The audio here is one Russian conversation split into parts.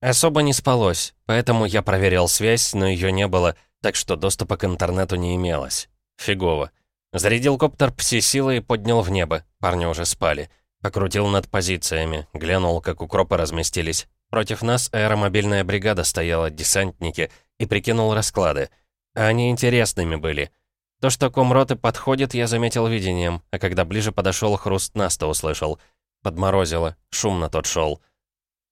Особо не спалось, поэтому я проверил связь, но ее не было, так что доступа к интернету не имелось. Фигово. Зарядил коптер пси-силы и поднял в небо. Парни уже спали. Покрутил над позициями, глянул, как укропы разместились. Против нас аэромобильная бригада стояла, десантники, и прикинул расклады. А они интересными были. То, что комроты подходит, я заметил видением, а когда ближе подошел, хруст Наста услышал. Подморозило, шумно тот шел.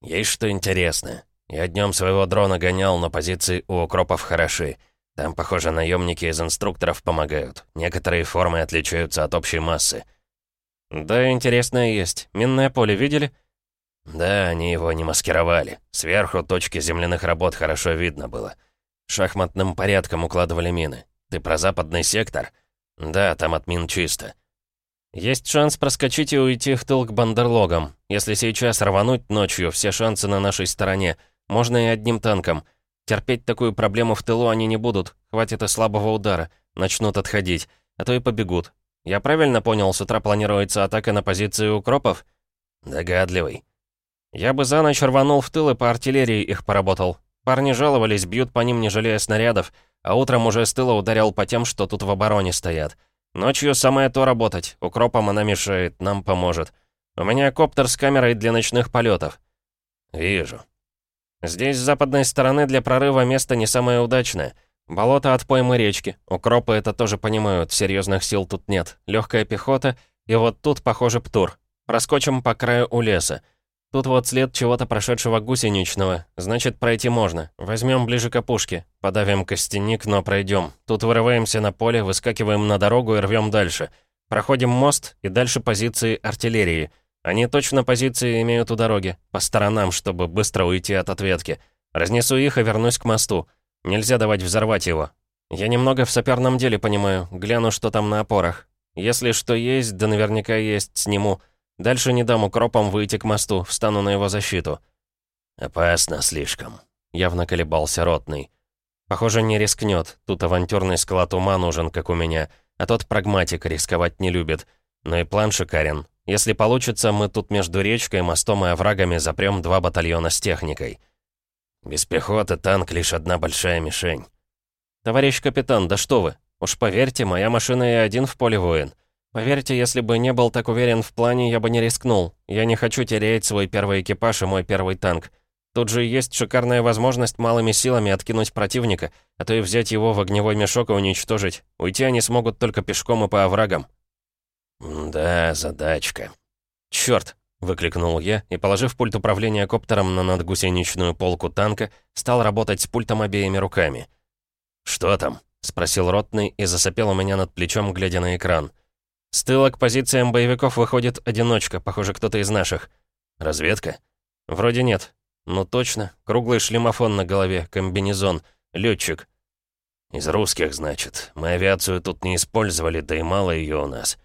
«Есть что интересное. Я днем своего дрона гонял, но позиции у укропов хороши. Там, похоже, наемники из инструкторов помогают. Некоторые формы отличаются от общей массы». «Да, интересное есть. Минное поле видели?» «Да, они его не маскировали. Сверху точки земляных работ хорошо видно было. Шахматным порядком укладывали мины. Ты про западный сектор?» «Да, там от мин чисто». «Есть шанс проскочить и уйти в тыл к бандерлогам. Если сейчас рвануть ночью, все шансы на нашей стороне. Можно и одним танком. Терпеть такую проблему в тылу они не будут. Хватит и слабого удара. Начнут отходить. А то и побегут. Я правильно понял, с утра планируется атака на позиции укропов?» «Догадливый». «Я бы за ночь рванул в тыл и по артиллерии их поработал. Парни жаловались, бьют по ним, не жалея снарядов, а утром уже с тыла ударил по тем, что тут в обороне стоят. Ночью самое то работать, укропам она мешает, нам поможет. У меня коптер с камерой для ночных полетов. «Вижу». «Здесь с западной стороны для прорыва место не самое удачное. Болото от поймы речки. Укропы это тоже понимают, серьезных сил тут нет. Легкая пехота, и вот тут, похоже, птур. Проскочим по краю у леса. Тут вот след чего-то прошедшего гусеничного. Значит, пройти можно. Возьмем ближе к опушке. Подавим костяник, но пройдем. Тут вырываемся на поле, выскакиваем на дорогу и рвем дальше. Проходим мост и дальше позиции артиллерии. Они точно позиции имеют у дороги, по сторонам, чтобы быстро уйти от ответки. Разнесу их и вернусь к мосту. Нельзя давать взорвать его. Я немного в саперном деле понимаю, гляну, что там на опорах. Если что есть, да наверняка есть, сниму. Дальше не дам укропам выйти к мосту, встану на его защиту». «Опасно слишком», — явно колебался Ротный. «Похоже, не рискнет. Тут авантюрный склад ума нужен, как у меня. А тот прагматик рисковать не любит. Но и план шикарен. Если получится, мы тут между речкой, мостом и оврагами запрем два батальона с техникой». «Без пехоты танк лишь одна большая мишень». «Товарищ капитан, да что вы! Уж поверьте, моя машина и один в поле воин. Поверьте, если бы не был так уверен в плане, я бы не рискнул. Я не хочу терять свой первый экипаж и мой первый танк. Тут же есть шикарная возможность малыми силами откинуть противника, а то и взять его в огневой мешок и уничтожить. Уйти они смогут только пешком и по оврагам». «Да, задачка». «Чёрт!» — выкликнул я и, положив пульт управления коптером на надгусеничную полку танка, стал работать с пультом обеими руками. «Что там?» — спросил ротный и засопел у меня над плечом, глядя на экран. С тыла к позициям боевиков выходит одиночка, похоже, кто-то из наших. Разведка? Вроде нет. Ну точно. Круглый шлемофон на голове, комбинезон, летчик. Из русских, значит. Мы авиацию тут не использовали, да и мало ее у нас.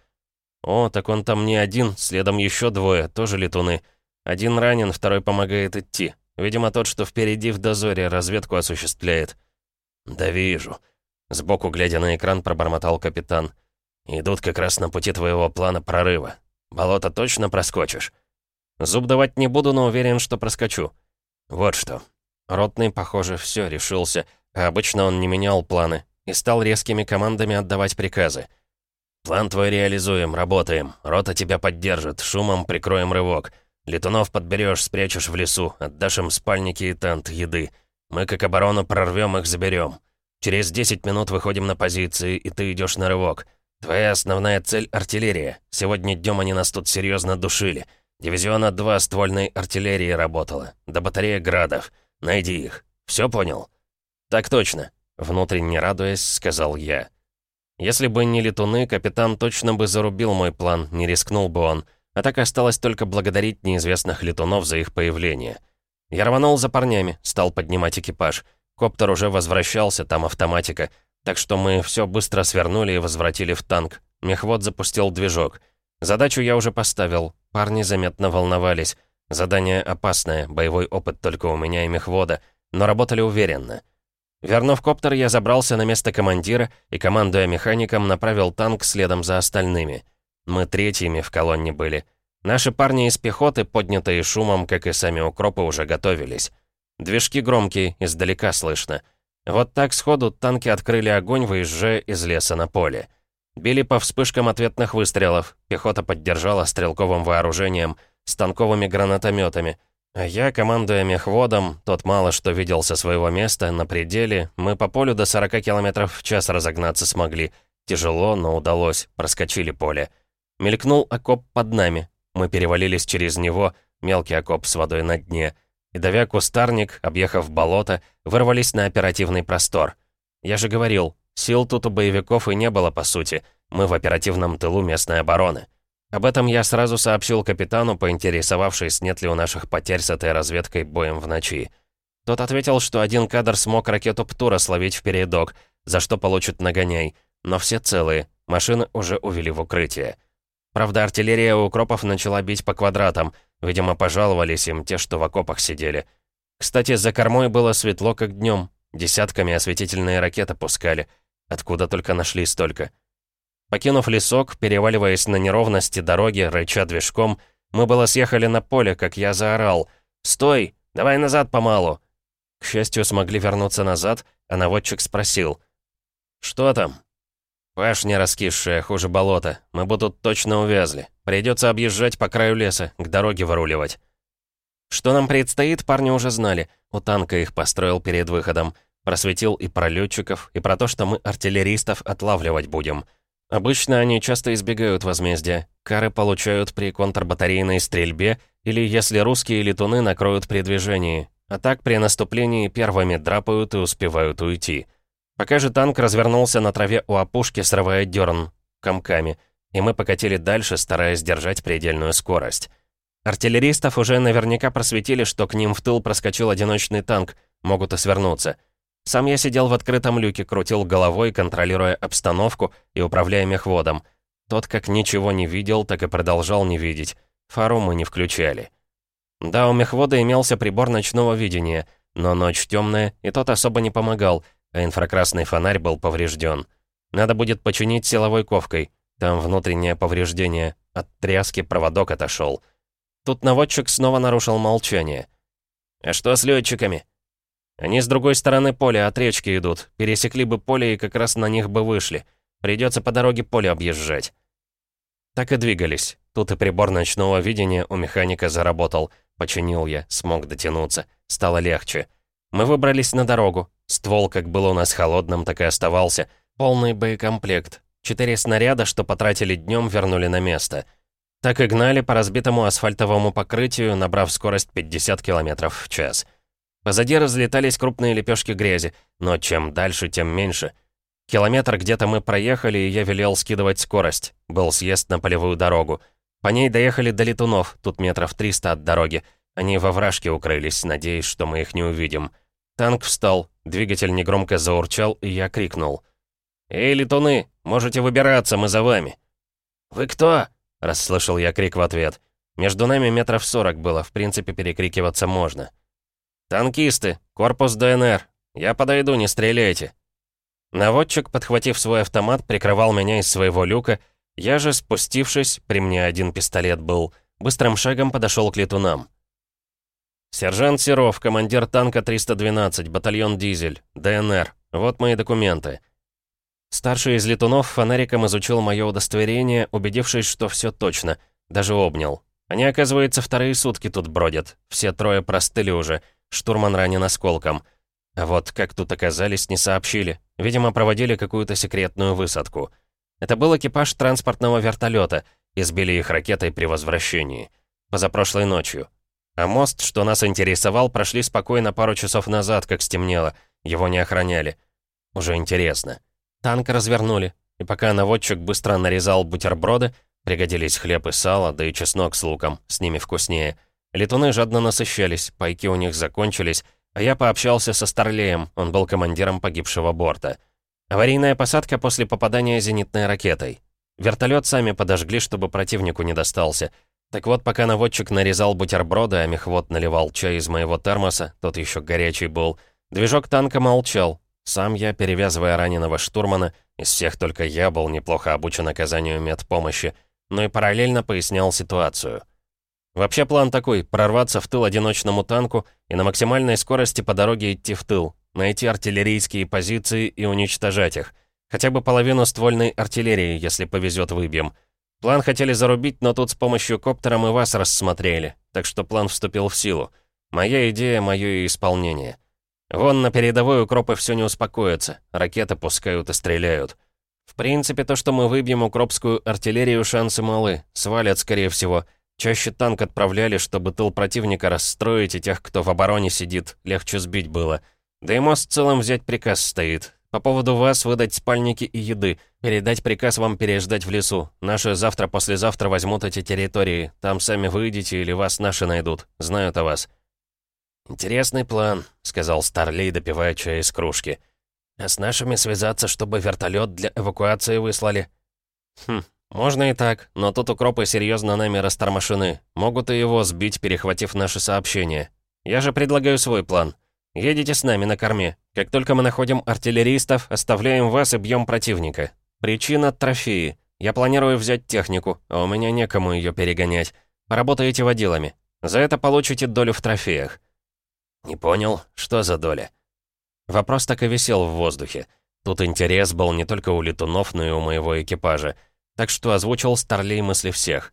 О, так он там не один, следом еще двое, тоже летуны. Один ранен, второй помогает идти. Видимо, тот, что впереди в дозоре, разведку осуществляет. Да вижу. Сбоку, глядя на экран, пробормотал капитан. Идут как раз на пути твоего плана прорыва. Болото точно проскочишь? Зуб давать не буду, но уверен, что проскочу. Вот что. Ротный, похоже, все решился, а обычно он не менял планы и стал резкими командами отдавать приказы. «План твой реализуем, работаем. Рота тебя поддержит, шумом прикроем рывок. Летунов подберешь, спрячешь в лесу, отдашь им спальники и тент, еды. Мы как оборону прорвем их, заберем. Через 10 минут выходим на позиции, и ты идешь на рывок. «Твоя основная цель — артиллерия. Сегодня днем они нас тут серьезно душили. Дивизиона 2 ствольной артиллерии работала. До батареи градов. Найди их. Все понял?» «Так точно», — внутренне радуясь, сказал я. «Если бы не летуны, капитан точно бы зарубил мой план, не рискнул бы он. А так осталось только благодарить неизвестных летунов за их появление. Я рванул за парнями, стал поднимать экипаж. Коптер уже возвращался, там автоматика — так что мы все быстро свернули и возвратили в танк. Мехвод запустил движок. Задачу я уже поставил. Парни заметно волновались. Задание опасное, боевой опыт только у меня и мехвода, но работали уверенно. Вернув коптер, я забрался на место командира и, командуя механиком, направил танк следом за остальными. Мы третьими в колонне были. Наши парни из пехоты, поднятые шумом, как и сами укропы, уже готовились. Движки громкие, издалека слышно. Вот так сходу танки открыли огонь, выезжая из леса на поле. Били по вспышкам ответных выстрелов, пехота поддержала стрелковым вооружением, станковыми гранатометами. А я, командуя мехводом, тот мало что видел со своего места, на пределе, мы по полю до 40 км в час разогнаться смогли. Тяжело, но удалось, проскочили поле. Мелькнул окоп под нами. Мы перевалились через него, мелкий окоп с водой на дне. И давя кустарник, объехав болото, вырвались на оперативный простор. Я же говорил, сил тут у боевиков и не было, по сути. Мы в оперативном тылу местной обороны. Об этом я сразу сообщил капитану, поинтересовавшись, нет ли у наших потерь с этой разведкой боем в ночи. Тот ответил, что один кадр смог ракету Птура словить в передок, за что получит нагоняй. Но все целые, машины уже увели в укрытие. Правда, артиллерия у укропов начала бить по квадратам. Видимо, пожаловались им те, что в окопах сидели. Кстати, за кормой было светло, как днем. Десятками осветительные ракеты пускали. Откуда только нашли столько. Покинув лесок, переваливаясь на неровности дороги, рыча движком, мы было съехали на поле, как я заорал. «Стой! Давай назад помалу!» К счастью, смогли вернуться назад, а наводчик спросил. «Что там?» «Пашня раскисшая, хуже болота. Мы бы тут точно увязли. Придется объезжать по краю леса, к дороге выруливать». Что нам предстоит, парни уже знали. У танка их построил перед выходом. Просветил и про летчиков, и про то, что мы артиллеристов отлавливать будем. Обычно они часто избегают возмездия. Кары получают при контрбатарейной стрельбе или если русские летуны накроют при движении. А так при наступлении первыми драпают и успевают уйти. Пока же танк развернулся на траве у опушки, срывая дерн комками, и мы покатили дальше, стараясь держать предельную скорость. Артиллеристов уже наверняка просветили, что к ним в тыл проскочил одиночный танк, могут и свернуться. Сам я сидел в открытом люке, крутил головой, контролируя обстановку и управляя мехводом. Тот как ничего не видел, так и продолжал не видеть. Фару мы не включали. Да, у мехвода имелся прибор ночного видения, но ночь темная, и тот особо не помогал, а инфракрасный фонарь был поврежден. Надо будет починить силовой ковкой. Там внутреннее повреждение. От тряски проводок отошел. Тут наводчик снова нарушил молчание. «А что с летчиками?» «Они с другой стороны поля, от речки идут. Пересекли бы поле и как раз на них бы вышли. Придется по дороге поле объезжать». Так и двигались. Тут и прибор ночного видения у механика заработал. Починил я, смог дотянуться. Стало легче. Мы выбрались на дорогу. Ствол, как был у нас холодным, так и оставался. Полный боекомплект. Четыре снаряда, что потратили днем, вернули на место. Так и гнали по разбитому асфальтовому покрытию, набрав скорость 50 км в час. Позади разлетались крупные лепешки грязи, но чем дальше, тем меньше. Километр где-то мы проехали, и я велел скидывать скорость. Был съезд на полевую дорогу. По ней доехали до летунов, тут метров 300 от дороги. Они во вражке укрылись, надеясь, что мы их не увидим. Танк встал, двигатель негромко заурчал, и я крикнул. «Эй, летуны, можете выбираться, мы за вами!» «Вы кто?» — расслышал я крик в ответ. Между нами метров сорок было, в принципе, перекрикиваться можно. «Танкисты, корпус ДНР. Я подойду, не стреляйте!» Наводчик, подхватив свой автомат, прикрывал меня из своего люка. Я же, спустившись, при мне один пистолет был, быстрым шагом подошел к летунам. «Сержант Серов, командир танка 312, батальон «Дизель», ДНР. Вот мои документы». Старший из летунов фонариком изучил мое удостоверение, убедившись, что все точно. Даже обнял. Они, оказывается, вторые сутки тут бродят. Все трое простыли уже. Штурман ранен осколком. А вот как тут оказались, не сообщили. Видимо, проводили какую-то секретную высадку. Это был экипаж транспортного вертолета. Избили их ракетой при возвращении. Позапрошлой ночью. А мост, что нас интересовал, прошли спокойно пару часов назад, как стемнело. Его не охраняли. Уже интересно. Танк развернули. И пока наводчик быстро нарезал бутерброды, пригодились хлеб и сало, да и чеснок с луком, с ними вкуснее. Летуны жадно насыщались, пайки у них закончились, а я пообщался со Старлеем, он был командиром погибшего борта. Аварийная посадка после попадания зенитной ракетой. Вертолет сами подожгли, чтобы противнику не достался — так вот, пока наводчик нарезал бутерброды, а мехвод наливал чай из моего термоса, тот еще горячий был, движок танка молчал. Сам я, перевязывая раненого штурмана, из всех только я был неплохо обучен оказанию медпомощи, но и параллельно пояснял ситуацию. Вообще план такой — прорваться в тыл одиночному танку и на максимальной скорости по дороге идти в тыл, найти артиллерийские позиции и уничтожать их. Хотя бы половину ствольной артиллерии, если повезет, выбьем. План хотели зарубить, но тут с помощью коптера мы вас рассмотрели, так что план вступил в силу. Моя идея — мое исполнение. Вон на передовой укропы все не успокоятся, ракеты пускают и стреляют. В принципе, то, что мы выбьем укропскую артиллерию, шансы малы, свалят, скорее всего. Чаще танк отправляли, чтобы тыл противника расстроить, и тех, кто в обороне сидит, легче сбить было. Да и мост в целом взять приказ стоит. По поводу вас выдать спальники и еды, передать приказ вам переждать в лесу. Наши завтра-послезавтра возьмут эти территории. Там сами выйдете или вас наши найдут. Знают о вас. «Интересный план», — сказал Старлей, допивая чай из кружки. «А с нашими связаться, чтобы вертолет для эвакуации выслали?» «Хм, можно и так, но тут укропы серьезно нами растормошены. Могут и его сбить, перехватив наши сообщения. Я же предлагаю свой план. Едете с нами на корме. Как только мы находим артиллеристов, оставляем вас и бьем противника. Причина — трофеи. Я планирую взять технику, а у меня некому ее перегонять. Поработаете водилами. За это получите долю в трофеях. Не понял, что за доля? Вопрос так и висел в воздухе. Тут интерес был не только у летунов, но и у моего экипажа. Так что озвучил Старлей мысли всех.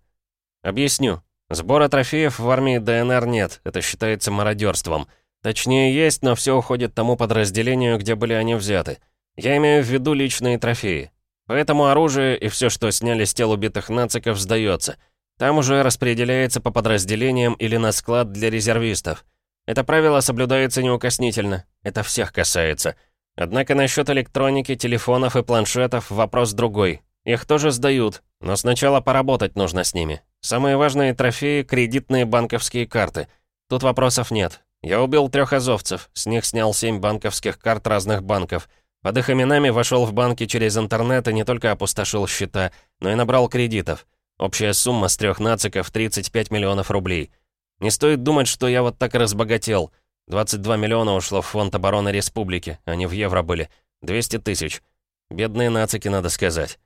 Объясню. Сбора трофеев в армии ДНР нет, это считается мародерством. Точнее, есть, но все уходит тому подразделению, где были они взяты. Я имею в виду личные трофеи. Поэтому оружие и все, что сняли с тел убитых нациков, сдается. Там уже распределяется по подразделениям или на склад для резервистов. Это правило соблюдается неукоснительно. Это всех касается. Однако насчет электроники, телефонов и планшетов вопрос другой. Их тоже сдают, но сначала поработать нужно с ними. Самые важные трофеи — кредитные банковские карты. Тут вопросов нет. Я убил трех азовцев, с них снял семь банковских карт разных банков. Под их именами вошел в банки через интернет и не только опустошил счета, но и набрал кредитов. Общая сумма с трех нациков — 35 миллионов рублей. Не стоит думать, что я вот так разбогател. 22 миллиона ушло в фонд обороны республики, они в евро были. 200 тысяч. Бедные нацики, надо сказать.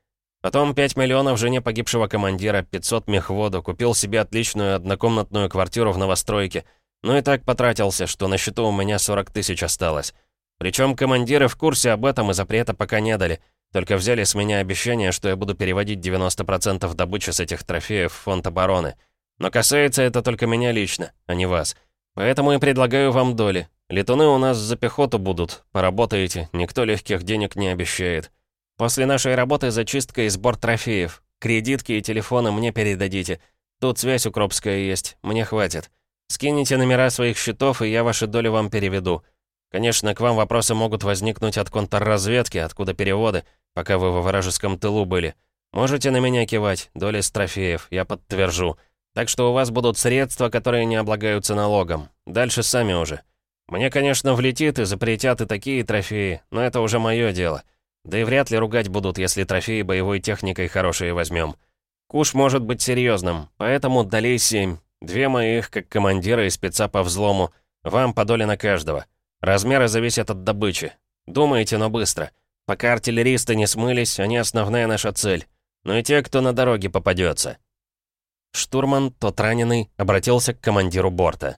Потом 5 миллионов жене погибшего командира, 500 мехводу, купил себе отличную однокомнатную квартиру в новостройке. Ну и так потратился, что на счету у меня 40 тысяч осталось. Причем командиры в курсе об этом и запрета пока не дали. Только взяли с меня обещание, что я буду переводить 90% добычи с этих трофеев в фонд обороны. Но касается это только меня лично, а не вас. Поэтому и предлагаю вам доли. Летуны у нас за пехоту будут. Поработаете, никто легких денег не обещает. После нашей работы зачистка и сбор трофеев. Кредитки и телефоны мне передадите. Тут связь укропская есть, мне хватит. Скинете номера своих счетов, и я ваши доли вам переведу. Конечно, к вам вопросы могут возникнуть от контрразведки, откуда переводы, пока вы во вражеском тылу были. Можете на меня кивать, доли с трофеев, я подтвержу. Так что у вас будут средства, которые не облагаются налогом. Дальше сами уже. Мне, конечно, влетит и запретят и такие трофеи, но это уже мое дело. Да и вряд ли ругать будут, если трофеи боевой техникой хорошие возьмем. Куш может быть серьезным, поэтому долей семь. Две моих, как командира и спеца по взлому. Вам по доле на каждого. Размеры зависят от добычи. Думайте, но быстро. Пока артиллеристы не смылись, они основная наша цель. Но и те, кто на дороге попадется. Штурман, тот раненый, обратился к командиру борта.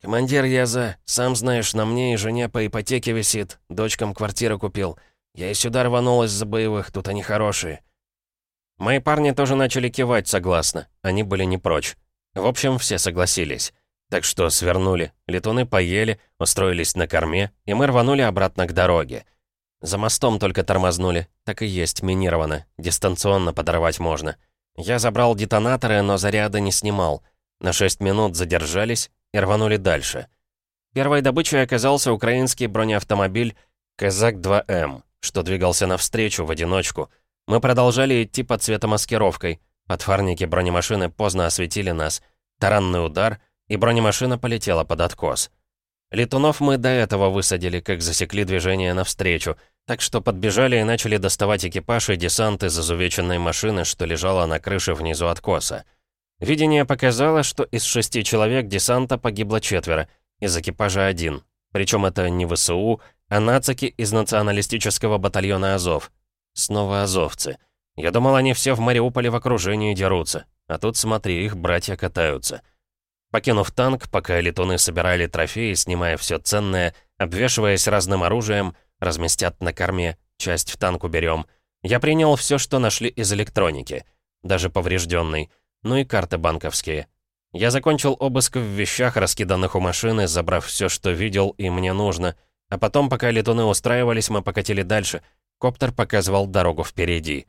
«Командир, я за. Сам знаешь, на мне и жене по ипотеке висит. Дочкам квартиру купил. Я и сюда рванул из-за боевых, тут они хорошие». Мои парни тоже начали кивать согласно. Они были не прочь. В общем, все согласились. Так что свернули. Летуны поели, устроились на корме, и мы рванули обратно к дороге. За мостом только тормознули. Так и есть, минировано. Дистанционно подорвать можно. Я забрал детонаторы, но заряда не снимал. На 6 минут задержались и рванули дальше. Первой добычей оказался украинский бронеавтомобиль «Казак-2М», что двигался навстречу в одиночку. Мы продолжали идти под светомаскировкой. Подфарники бронемашины поздно осветили нас. Таранный удар, и бронемашина полетела под откос. Летунов мы до этого высадили, как засекли движение навстречу, так что подбежали и начали доставать экипаж и десант из изувеченной машины, что лежала на крыше внизу откоса. Видение показало, что из шести человек десанта погибло четверо, из экипажа один. Причем это не ВСУ, а нацики из националистического батальона Азов. Снова азовцы. Я думал, они все в Мариуполе в окружении дерутся. А тут, смотри, их братья катаются. Покинув танк, пока летуны собирали трофеи, снимая все ценное, обвешиваясь разным оружием, разместят на корме, часть в танк уберем. Я принял все, что нашли из электроники, даже поврежденный, ну и карты банковские. Я закончил обыск в вещах, раскиданных у машины, забрав все, что видел и мне нужно. А потом, пока летуны устраивались, мы покатили дальше. Коптер показывал дорогу впереди.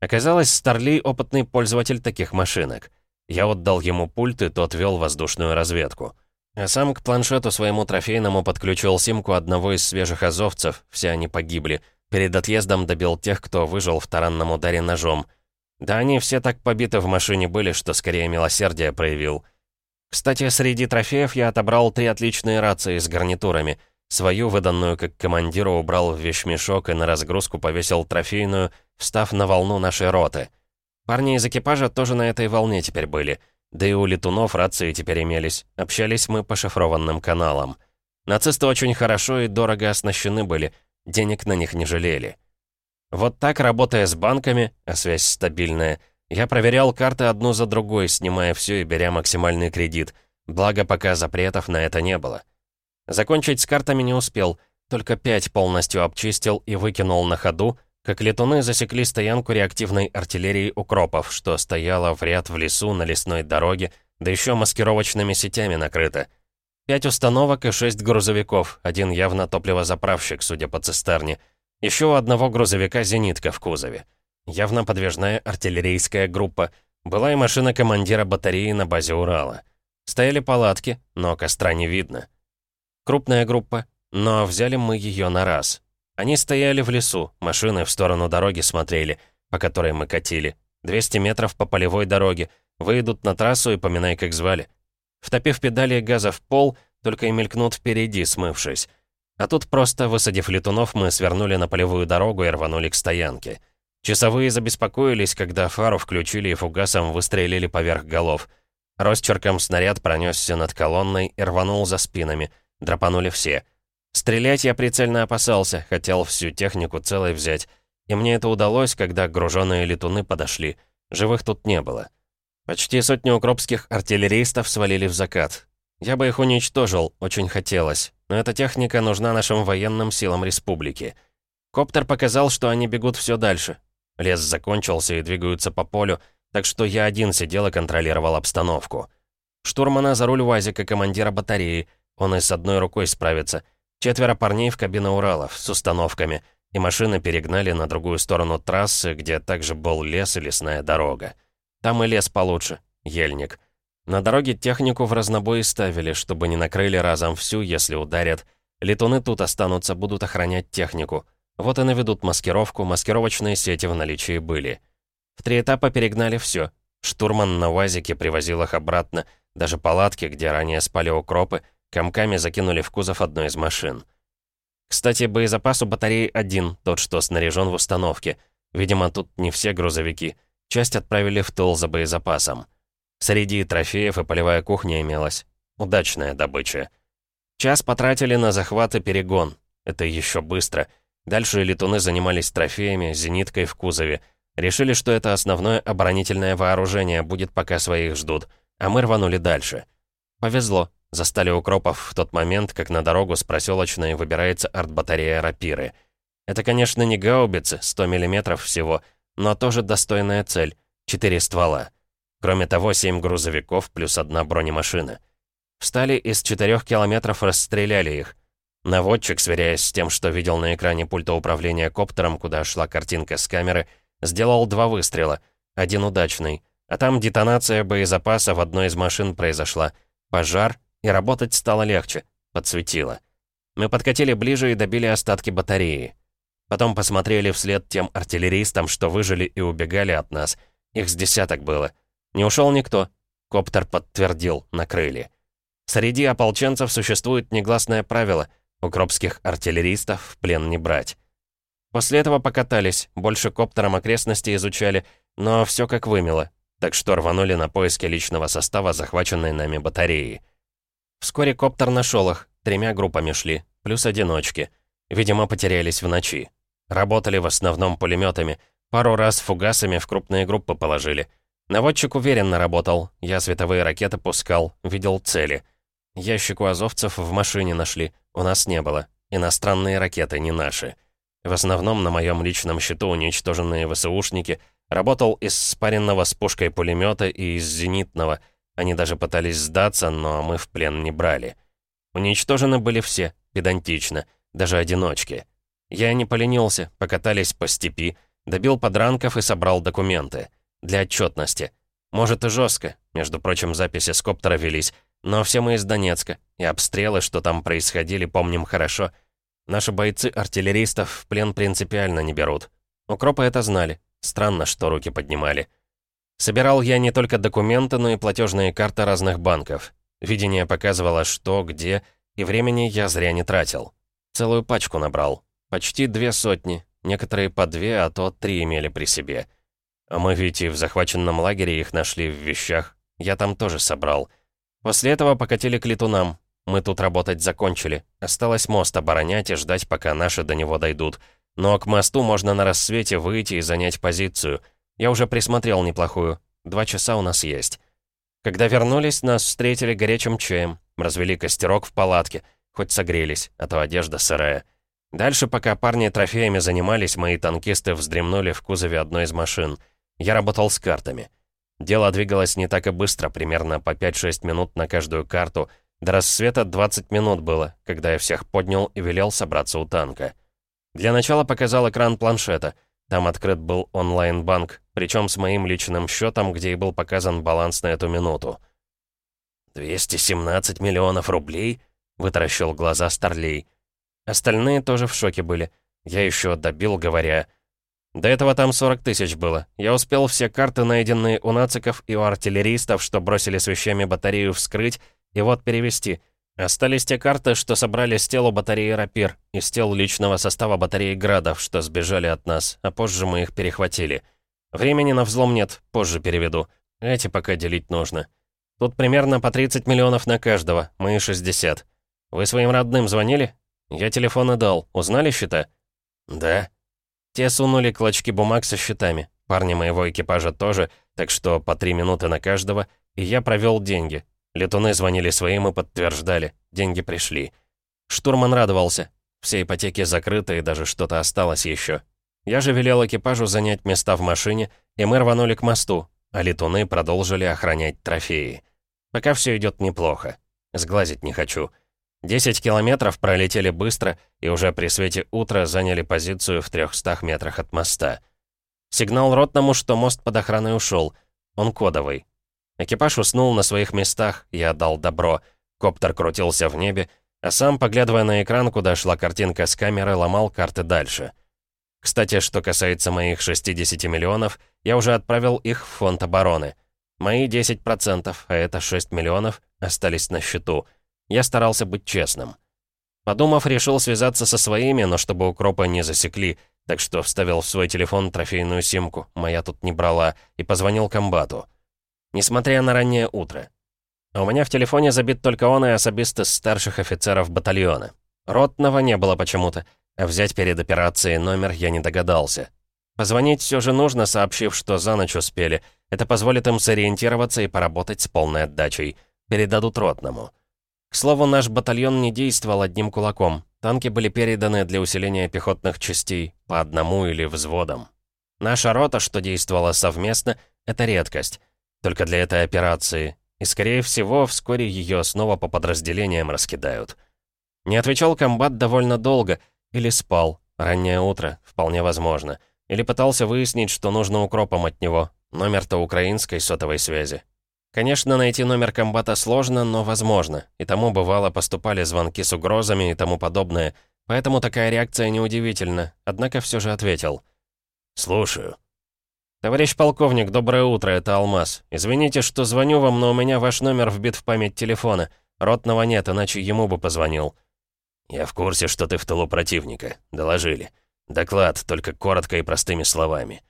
Оказалось, Старлей — опытный пользователь таких машинок. Я отдал ему пульт, и тот вел воздушную разведку. А сам к планшету своему трофейному подключил симку одного из свежих азовцев, все они погибли. Перед отъездом добил тех, кто выжил в таранном ударе ножом. Да они все так побиты в машине были, что скорее милосердие проявил. Кстати, среди трофеев я отобрал три отличные рации с гарнитурами. Свою, выданную как командиру, убрал в вещмешок и на разгрузку повесил трофейную, встав на волну нашей роты. Парни из экипажа тоже на этой волне теперь были. Да и у летунов рации теперь имелись. Общались мы по шифрованным каналам. Нацисты очень хорошо и дорого оснащены были. Денег на них не жалели. Вот так, работая с банками, а связь стабильная, я проверял карты одну за другой, снимая все и беря максимальный кредит. Благо, пока запретов на это не было. Закончить с картами не успел, только пять полностью обчистил и выкинул на ходу, как летуны засекли стоянку реактивной артиллерии укропов, что стояла в ряд в лесу на лесной дороге, да еще маскировочными сетями накрыто. Пять установок и шесть грузовиков, один явно топливозаправщик, судя по цистерне. Еще у одного грузовика «Зенитка» в кузове. Явно подвижная артиллерийская группа. Была и машина командира батареи на базе Урала. Стояли палатки, но костра не видно. Крупная группа, но взяли мы ее на раз. Они стояли в лесу, машины в сторону дороги смотрели, по которой мы катили. 200 метров по полевой дороге. Выйдут на трассу и поминай, как звали. Втопив педали газа в пол, только и мелькнут впереди, смывшись. А тут просто, высадив летунов, мы свернули на полевую дорогу и рванули к стоянке. Часовые забеспокоились, когда фару включили и фугасом выстрелили поверх голов. Росчерком снаряд пронесся над колонной и рванул за спинами. Драпанули все — Стрелять я прицельно опасался, хотел всю технику целой взять. И мне это удалось, когда груженные летуны подошли. Живых тут не было. Почти сотню укропских артиллеристов свалили в закат. Я бы их уничтожил, очень хотелось. Но эта техника нужна нашим военным силам республики. Коптер показал, что они бегут все дальше. Лес закончился и двигаются по полю, так что я один сидел и контролировал обстановку. Штурмана за руль УАЗика командира батареи, он и с одной рукой справится — Четверо парней в кабине Уралов с установками, и машины перегнали на другую сторону трассы, где также был лес и лесная дорога. Там и лес получше, ельник. На дороге технику в разнобой ставили, чтобы не накрыли разом всю, если ударят. Летуны тут останутся, будут охранять технику. Вот и наведут маскировку, маскировочные сети в наличии были. В три этапа перегнали все. Штурман на УАЗике привозил их обратно, даже палатки, где ранее спали укропы, Комками закинули в кузов одной из машин. Кстати, боезапас у батареи один, тот, что снаряжен в установке. Видимо, тут не все грузовики. Часть отправили в тыл за боезапасом. Среди трофеев и полевая кухня имелась. Удачная добыча. Час потратили на захват и перегон. Это еще быстро. Дальше летуны занимались трофеями, зениткой в кузове. Решили, что это основное оборонительное вооружение, будет пока своих ждут. А мы рванули дальше. Повезло. Застали укропов в тот момент, как на дорогу с проселочной выбирается артбатарея рапиры. Это, конечно, не гаубицы, 100 мм всего, но тоже достойная цель. Четыре ствола. Кроме того, семь грузовиков плюс одна бронемашина. Встали из четырех километров расстреляли их. Наводчик, сверяясь с тем, что видел на экране пульта управления коптером, куда шла картинка с камеры, сделал два выстрела. Один удачный. А там детонация боезапаса в одной из машин произошла. Пожар и работать стало легче, подсветило. Мы подкатили ближе и добили остатки батареи. Потом посмотрели вслед тем артиллеристам, что выжили и убегали от нас. Их с десяток было. Не ушел никто. Коптер подтвердил, накрыли. Среди ополченцев существует негласное правило — укропских артиллеристов в плен не брать. После этого покатались, больше коптером окрестности изучали, но все как вымело, так что рванули на поиски личного состава захваченной нами батареи. Вскоре коптер нашел их, тремя группами шли, плюс одиночки. Видимо, потерялись в ночи. Работали в основном пулеметами. Пару раз фугасами в крупные группы положили. Наводчик уверенно работал. Я световые ракеты пускал, видел цели. Ящик у азовцев в машине нашли. У нас не было. Иностранные ракеты, не наши. В основном на моем личном счету уничтоженные ВСУшники. Работал из спаренного с пушкой пулемета и из зенитного. Они даже пытались сдаться, но мы в плен не брали. Уничтожены были все, педантично, даже одиночки. Я не поленился, покатались по степи, добил подранков и собрал документы. Для отчетности. Может и жестко, между прочим, записи с коптера велись, но все мы из Донецка, и обстрелы, что там происходили, помним хорошо. Наши бойцы артиллеристов в плен принципиально не берут. Укропы это знали. Странно, что руки поднимали. Собирал я не только документы, но и платежные карты разных банков. Видение показывало, что, где, и времени я зря не тратил. Целую пачку набрал. Почти две сотни, некоторые по две, а то три имели при себе. А мы ведь и в захваченном лагере их нашли в вещах. Я там тоже собрал. После этого покатили к летунам. Мы тут работать закончили. Осталось мост оборонять и ждать, пока наши до него дойдут. Но к мосту можно на рассвете выйти и занять позицию. Я уже присмотрел неплохую. Два часа у нас есть. Когда вернулись, нас встретили горячим чаем, развели костерок в палатке, хоть согрелись, а то одежда сырая. Дальше, пока парни трофеями занимались, мои танкисты вздремнули в кузове одной из машин. Я работал с картами. Дело двигалось не так и быстро, примерно по 5-6 минут на каждую карту. До рассвета 20 минут было, когда я всех поднял и велел собраться у танка. Для начала показал экран планшета. Там открыт был онлайн-банк, причем с моим личным счетом, где и был показан баланс на эту минуту. «217 миллионов рублей?» — вытаращил глаза Старлей. Остальные тоже в шоке были. Я еще добил, говоря... До этого там 40 тысяч было. Я успел все карты, найденные у нациков и у артиллеристов, что бросили с вещами батарею, вскрыть, и вот перевести — Остались те карты, что собрали с тела батареи «Рапир» и с тел личного состава батареи «Градов», что сбежали от нас, а позже мы их перехватили. Времени на взлом нет, позже переведу. Эти пока делить нужно. Тут примерно по 30 миллионов на каждого, мы 60. Вы своим родным звонили? Я телефоны дал. Узнали счета? Да. Те сунули клочки бумаг со счетами. Парни моего экипажа тоже, так что по 3 минуты на каждого, и я провел деньги. Летуны звонили своим и подтверждали. Деньги пришли. Штурман радовался. Все ипотеки закрыты, и даже что-то осталось еще. Я же велел экипажу занять места в машине, и мы рванули к мосту, а летуны продолжили охранять трофеи. Пока все идет неплохо. Сглазить не хочу. 10 километров пролетели быстро и уже при свете утра заняли позицию в 300 метрах от моста. Сигнал ротному, что мост под охраной ушел. Он кодовый. Экипаж уснул на своих местах, я дал добро. Коптер крутился в небе, а сам, поглядывая на экран, куда шла картинка с камеры, ломал карты дальше. Кстати, что касается моих 60 миллионов, я уже отправил их в фонд обороны. Мои 10%, а это 6 миллионов, остались на счету. Я старался быть честным. Подумав, решил связаться со своими, но чтобы укропы не засекли, так что вставил в свой телефон трофейную симку, моя тут не брала, и позвонил комбату несмотря на раннее утро. у меня в телефоне забит только он и особист из старших офицеров батальона. Ротного не было почему-то, а взять перед операцией номер я не догадался. Позвонить все же нужно, сообщив, что за ночь успели. Это позволит им сориентироваться и поработать с полной отдачей. Передадут ротному. К слову, наш батальон не действовал одним кулаком. Танки были переданы для усиления пехотных частей, по одному или взводам. Наша рота, что действовала совместно, это редкость. Только для этой операции. И, скорее всего, вскоре ее снова по подразделениям раскидают. Не отвечал комбат довольно долго. Или спал. Раннее утро. Вполне возможно. Или пытался выяснить, что нужно укропом от него. Номер-то украинской сотовой связи. Конечно, найти номер комбата сложно, но возможно. И тому бывало поступали звонки с угрозами и тому подобное. Поэтому такая реакция неудивительна. Однако все же ответил. «Слушаю». «Товарищ полковник, доброе утро, это Алмаз. Извините, что звоню вам, но у меня ваш номер вбит в память телефона. Ротного нет, иначе ему бы позвонил». «Я в курсе, что ты в тылу противника. Доложили. Доклад, только коротко и простыми словами».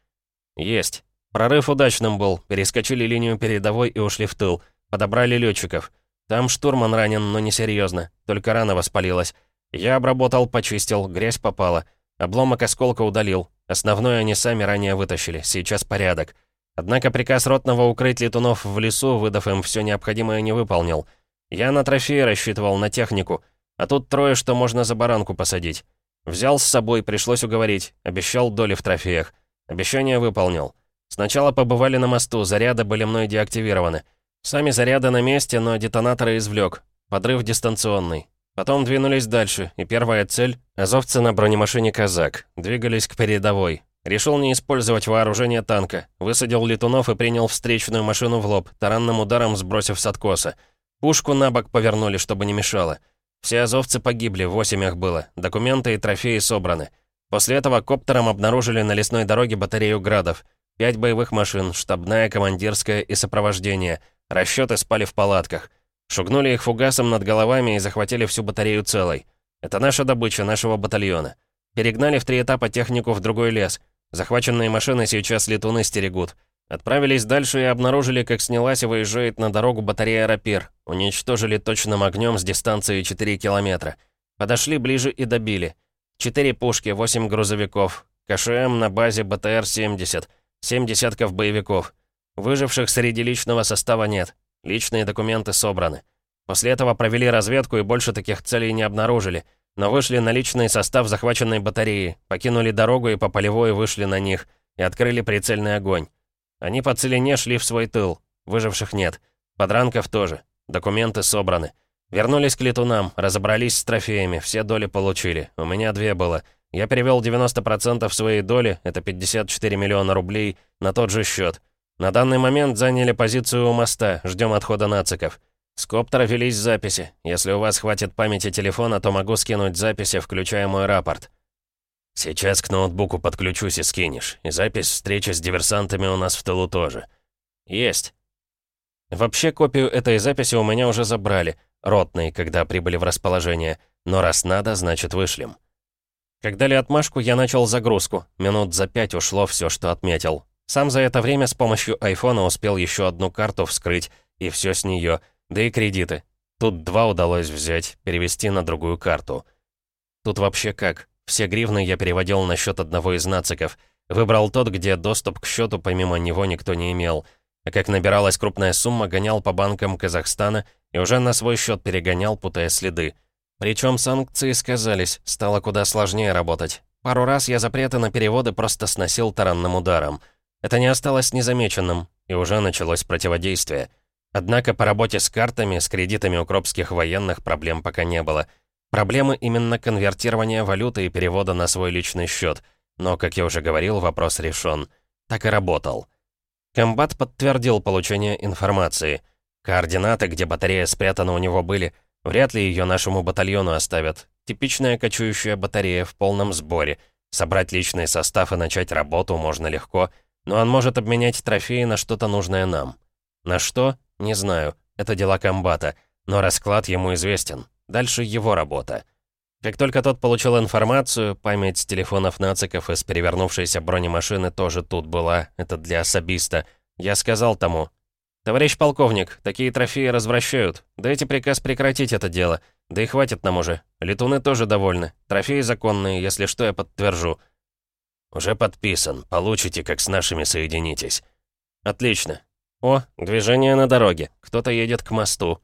«Есть. Прорыв удачным был. Перескочили линию передовой и ушли в тыл. Подобрали летчиков. Там штурман ранен, но не серьезно. Только рана воспалилась. Я обработал, почистил, грязь попала. Обломок осколка удалил. Основное они сами ранее вытащили, сейчас порядок. Однако приказ Ротного укрыть летунов в лесу, выдав им все необходимое, не выполнил. Я на трофеи рассчитывал, на технику. А тут трое, что можно за баранку посадить. Взял с собой, пришлось уговорить. Обещал доли в трофеях. Обещание выполнил. Сначала побывали на мосту, заряды были мной деактивированы. Сами заряды на месте, но детонаторы извлек. Подрыв дистанционный. Потом двинулись дальше, и первая цель — азовцы на бронемашине «Казак». Двигались к передовой. Решил не использовать вооружение танка. Высадил летунов и принял встречную машину в лоб, таранным ударом сбросив с откоса. Пушку на бок повернули, чтобы не мешало. Все азовцы погибли, восемь их было. Документы и трофеи собраны. После этого коптером обнаружили на лесной дороге батарею градов. Пять боевых машин, штабная, командирская и сопровождение. Расчеты спали в палатках. Шугнули их фугасом над головами и захватили всю батарею целой. Это наша добыча, нашего батальона. Перегнали в три этапа технику в другой лес. Захваченные машины сейчас летуны стерегут. Отправились дальше и обнаружили, как снялась и выезжает на дорогу батарея «Рапир». Уничтожили точным огнем с дистанции 4 километра. Подошли ближе и добили. Четыре пушки, восемь грузовиков. КШМ на базе БТР-70. Семь десятков боевиков. Выживших среди личного состава нет. Личные документы собраны. После этого провели разведку и больше таких целей не обнаружили. Но вышли на личный состав захваченной батареи, покинули дорогу и по полевой вышли на них. И открыли прицельный огонь. Они по целине шли в свой тыл. Выживших нет. Подранков тоже. Документы собраны. Вернулись к летунам, разобрались с трофеями, все доли получили. У меня две было. Я перевел 90% своей доли, это 54 миллиона рублей, на тот же счет. На данный момент заняли позицию у моста, ждем отхода нациков. С коптера велись записи. Если у вас хватит памяти телефона, то могу скинуть записи, включая мой рапорт. Сейчас к ноутбуку подключусь и скинешь. И запись встречи с диверсантами у нас в тылу тоже. Есть. Вообще, копию этой записи у меня уже забрали. Ротные, когда прибыли в расположение. Но раз надо, значит вышлем. Как дали отмашку, я начал загрузку. Минут за пять ушло все, что отметил. Сам за это время с помощью айфона успел еще одну карту вскрыть, и все с нее, да и кредиты. Тут два удалось взять, перевести на другую карту. Тут вообще как? Все гривны я переводил на счет одного из нациков. Выбрал тот, где доступ к счету помимо него никто не имел. А как набиралась крупная сумма, гонял по банкам Казахстана и уже на свой счет перегонял, путая следы. Причем санкции сказались, стало куда сложнее работать. Пару раз я запреты на переводы просто сносил таранным ударом. Это не осталось незамеченным, и уже началось противодействие. Однако по работе с картами, с кредитами укропских военных проблем пока не было. Проблемы именно конвертирования валюты и перевода на свой личный счет. Но, как я уже говорил, вопрос решен. Так и работал. Комбат подтвердил получение информации. Координаты, где батарея спрятана у него были, вряд ли ее нашему батальону оставят. Типичная кочующая батарея в полном сборе. Собрать личный состав и начать работу можно легко — но он может обменять трофеи на что-то нужное нам. На что? Не знаю. Это дела комбата. Но расклад ему известен. Дальше его работа. Как только тот получил информацию, память с телефонов нациков из перевернувшейся бронемашины тоже тут была, это для особиста. Я сказал тому, «Товарищ полковник, такие трофеи развращают. Дайте приказ прекратить это дело. Да и хватит нам уже. Летуны тоже довольны. Трофеи законные, если что, я подтвержу». «Уже подписан. Получите, как с нашими соединитесь». «Отлично. О, движение на дороге. Кто-то едет к мосту.